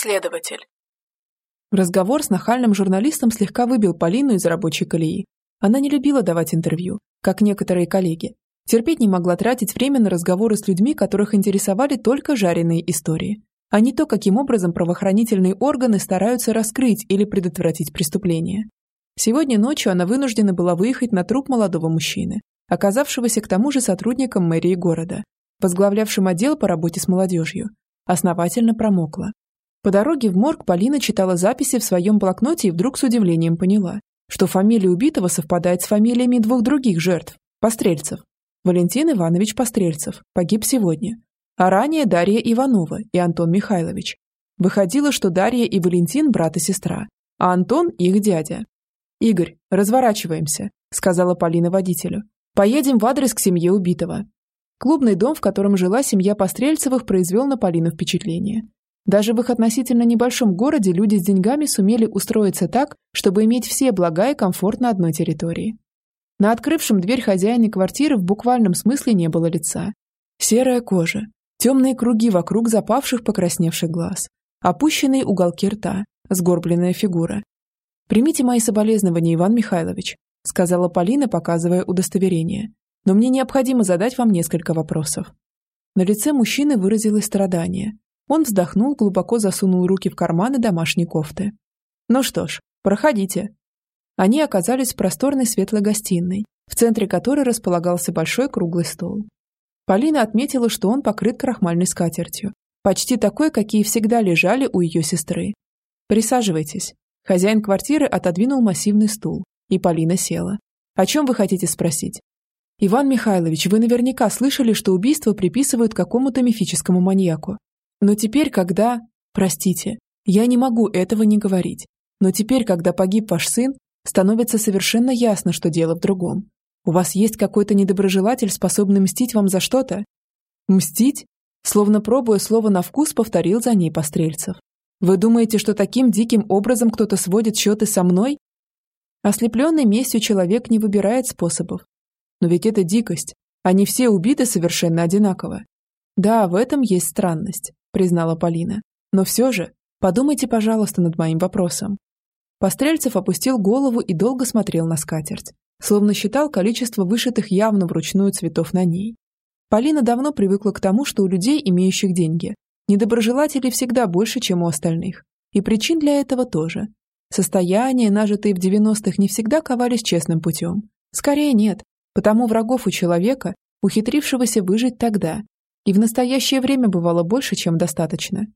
Следователь. Разговор с нахальным журналистом слегка выбил Полину из рабочей колеи. Она не любила давать интервью, как некоторые коллеги. Терпеть не могла тратить время на разговоры с людьми, которых интересовали только жареные истории, а не то, каким образом правоохранительные органы стараются раскрыть или предотвратить преступление. Сегодня ночью она вынуждена была выехать на труп молодого мужчины, оказавшегося к тому же сотрудником мэрии города, возглавлявшим отдел по работе с молодежью. Основательно промокла. По дороге в морг Полина читала записи в своем блокноте и вдруг с удивлением поняла, что фамилия убитого совпадает с фамилиями двух других жертв – пострельцев. Валентин Иванович Пострельцев погиб сегодня, а ранее Дарья Иванова и Антон Михайлович. Выходило, что Дарья и Валентин – брат и сестра, а Антон – их дядя. «Игорь, разворачиваемся», – сказала Полина водителю. «Поедем в адрес к семье убитого». Клубный дом, в котором жила семья Пострельцевых, произвел на Полину впечатление. Даже в их относительно небольшом городе люди с деньгами сумели устроиться так, чтобы иметь все блага и комфорт на одной территории. На открывшем дверь хозяина квартиры в буквальном смысле не было лица. Серая кожа, темные круги вокруг запавших покрасневших глаз, опущенные уголки рта, сгорбленная фигура, «Примите мои соболезнования, Иван Михайлович», сказала Полина, показывая удостоверение. «Но мне необходимо задать вам несколько вопросов». На лице мужчины выразилось страдание. Он вздохнул, глубоко засунул руки в карманы домашней кофты. «Ну что ж, проходите». Они оказались в просторной светлой гостиной, в центре которой располагался большой круглый стол. Полина отметила, что он покрыт крахмальной скатертью, почти такой, какие всегда лежали у ее сестры. «Присаживайтесь», Хозяин квартиры отодвинул массивный стул, и Полина села. «О чем вы хотите спросить?» «Иван Михайлович, вы наверняка слышали, что убийство приписывают какому-то мифическому маньяку. Но теперь, когда... Простите, я не могу этого не говорить. Но теперь, когда погиб ваш сын, становится совершенно ясно, что дело в другом. У вас есть какой-то недоброжелатель, способный мстить вам за что-то?» «Мстить?» Словно пробуя слово на вкус, повторил за ней Пострельцев. Вы думаете, что таким диким образом кто-то сводит счеты со мной? Ослепленный местью человек не выбирает способов. Но ведь это дикость. Они все убиты совершенно одинаково. Да, в этом есть странность, признала Полина. Но все же, подумайте, пожалуйста, над моим вопросом. Пострельцев опустил голову и долго смотрел на скатерть, словно считал количество вышитых явно вручную цветов на ней. Полина давно привыкла к тому, что у людей, имеющих деньги, Недоброжелателей всегда больше, чем у остальных. И причин для этого тоже. Состояния, нажитые в 90-х, не всегда ковались честным путем. Скорее нет, потому врагов у человека, ухитрившегося выжить тогда, и в настоящее время бывало больше, чем достаточно.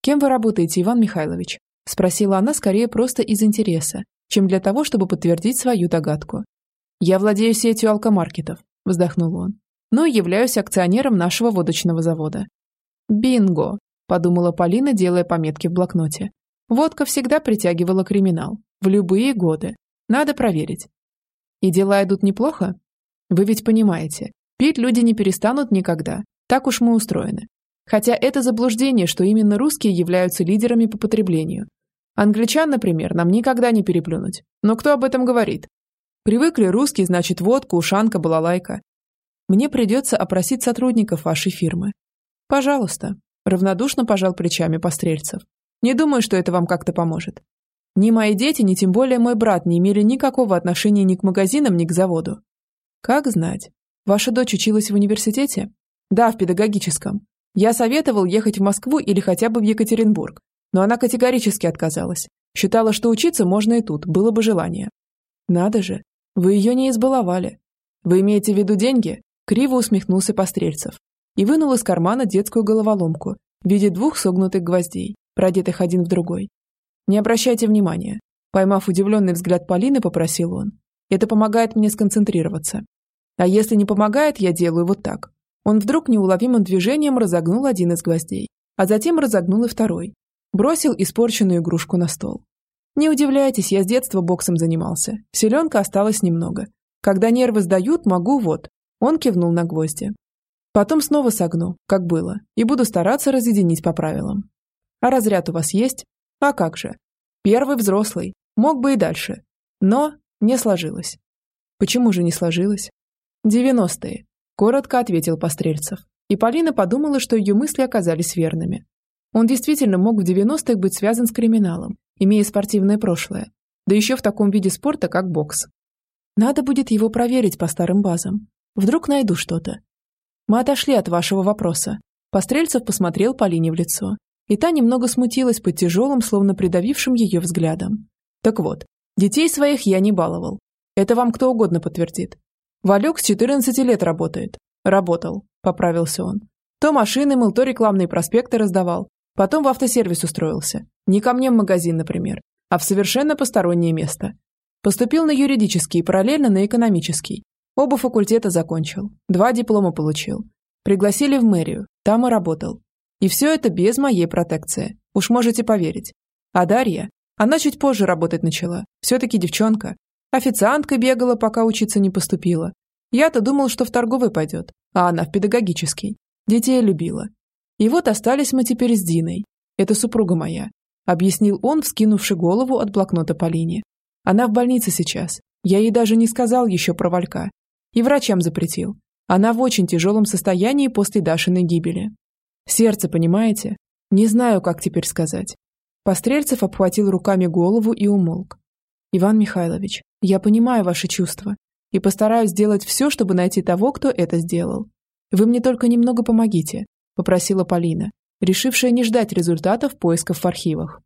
«Кем вы работаете, Иван Михайлович?» – спросила она скорее просто из интереса, чем для того, чтобы подтвердить свою догадку. «Я владею сетью алкомаркетов», – вздохнул он, «но являюсь акционером нашего водочного завода. «Бинго!» – подумала Полина, делая пометки в блокноте. «Водка всегда притягивала криминал. В любые годы. Надо проверить». «И дела идут неплохо?» «Вы ведь понимаете, пить люди не перестанут никогда. Так уж мы устроены. Хотя это заблуждение, что именно русские являются лидерами по потреблению. Англичан, например, нам никогда не переплюнуть. Но кто об этом говорит? Привыкли русские, значит, водка, ушанка, балалайка. Мне придется опросить сотрудников вашей фирмы. «Пожалуйста», – равнодушно пожал плечами Пострельцев. «Не думаю, что это вам как-то поможет. Ни мои дети, ни тем более мой брат не имели никакого отношения ни к магазинам, ни к заводу». «Как знать. Ваша дочь училась в университете?» «Да, в педагогическом. Я советовал ехать в Москву или хотя бы в Екатеринбург, но она категорически отказалась. Считала, что учиться можно и тут, было бы желание». «Надо же, вы ее не избаловали. Вы имеете в виду деньги?» Криво усмехнулся Пострельцев и вынул из кармана детскую головоломку в виде двух согнутых гвоздей, продетых один в другой. «Не обращайте внимания», поймав удивленный взгляд Полины, попросил он. «Это помогает мне сконцентрироваться. А если не помогает, я делаю вот так». Он вдруг неуловимым движением разогнул один из гвоздей, а затем разогнул и второй. Бросил испорченную игрушку на стол. Не удивляйтесь, я с детства боксом занимался. Селенка осталось немного. Когда нервы сдают, могу вот. Он кивнул на гвозди. Потом снова согну, как было, и буду стараться разъединить по правилам. А разряд у вас есть? А как же? Первый взрослый. Мог бы и дальше. Но не сложилось. Почему же не сложилось? Девяностые. Коротко ответил Пострельцев. И Полина подумала, что ее мысли оказались верными. Он действительно мог в 90-х быть связан с криминалом, имея спортивное прошлое, да еще в таком виде спорта, как бокс. Надо будет его проверить по старым базам. Вдруг найду что-то. Мы отошли от вашего вопроса. Пострельцев посмотрел Полине в лицо, и та немного смутилась под тяжелым, словно придавившим ее взглядом. Так вот, детей своих я не баловал. Это вам кто угодно подтвердит. Валек с 14 лет работает. Работал, поправился он. То машины мыл, то рекламные проспекты раздавал. Потом в автосервис устроился. Не ко мне в магазин, например, а в совершенно постороннее место. Поступил на юридический и параллельно на экономический. Оба факультета закончил. Два диплома получил. Пригласили в мэрию. Там и работал. И все это без моей протекции. Уж можете поверить. А Дарья? Она чуть позже работать начала. Все-таки девчонка. Официантка бегала, пока учиться не поступила. Я-то думал, что в торговый пойдет, а она в педагогический. Детей любила. И вот остались мы теперь с Диной. Это супруга моя. Объяснил он, вскинувши голову от блокнота Полине. Она в больнице сейчас. Я ей даже не сказал еще про Валька. И врачам запретил. Она в очень тяжелом состоянии после Дашиной гибели. Сердце, понимаете? Не знаю, как теперь сказать. Пострельцев обхватил руками голову и умолк. Иван Михайлович, я понимаю ваши чувства и постараюсь сделать все, чтобы найти того, кто это сделал. Вы мне только немного помогите, попросила Полина, решившая не ждать результатов поисков в архивах.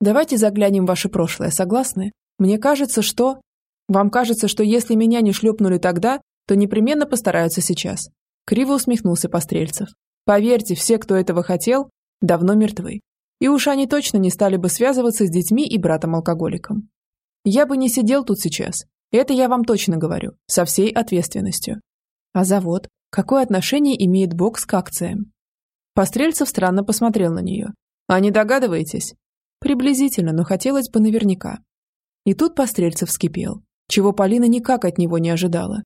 Давайте заглянем в ваше прошлое, согласны? Мне кажется, что... Вам кажется, что если меня не шлепнули тогда, то непременно постараются сейчас. Криво усмехнулся Пострельцев. Поверьте, все, кто этого хотел, давно мертвы. И уж они точно не стали бы связываться с детьми и братом-алкоголиком. Я бы не сидел тут сейчас. Это я вам точно говорю, со всей ответственностью. А завод? Какое отношение имеет бокс к акциям? Пострельцев странно посмотрел на нее. А не догадываетесь? Приблизительно, но хотелось бы наверняка. И тут Пострельцев вскипел, чего Полина никак от него не ожидала.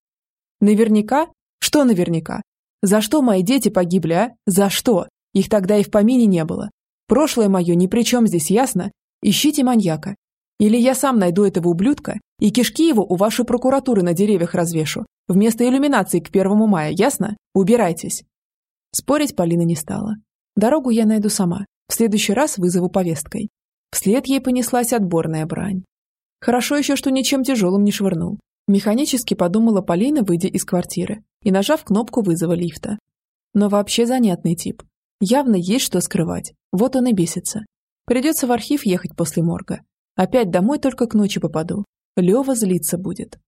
Наверняка? Что наверняка? За что мои дети погибли, а? За что? Их тогда и в помине не было. Прошлое мое ни при чем здесь, ясно? Ищите маньяка. Или я сам найду этого ублюдка и кишки его у вашей прокуратуры на деревьях развешу, вместо иллюминации к первому мая, ясно? Убирайтесь. Спорить Полина не стала. Дорогу я найду сама. В следующий раз вызову повесткой. Вслед ей понеслась отборная брань. Хорошо еще, что ничем тяжелым не швырнул. Механически подумала Полина, выйдя из квартиры и нажав кнопку вызова лифта. Но вообще занятный тип. Явно есть что скрывать. Вот он и бесится. Придется в архив ехать после морга. Опять домой только к ночи попаду. Лева злиться будет.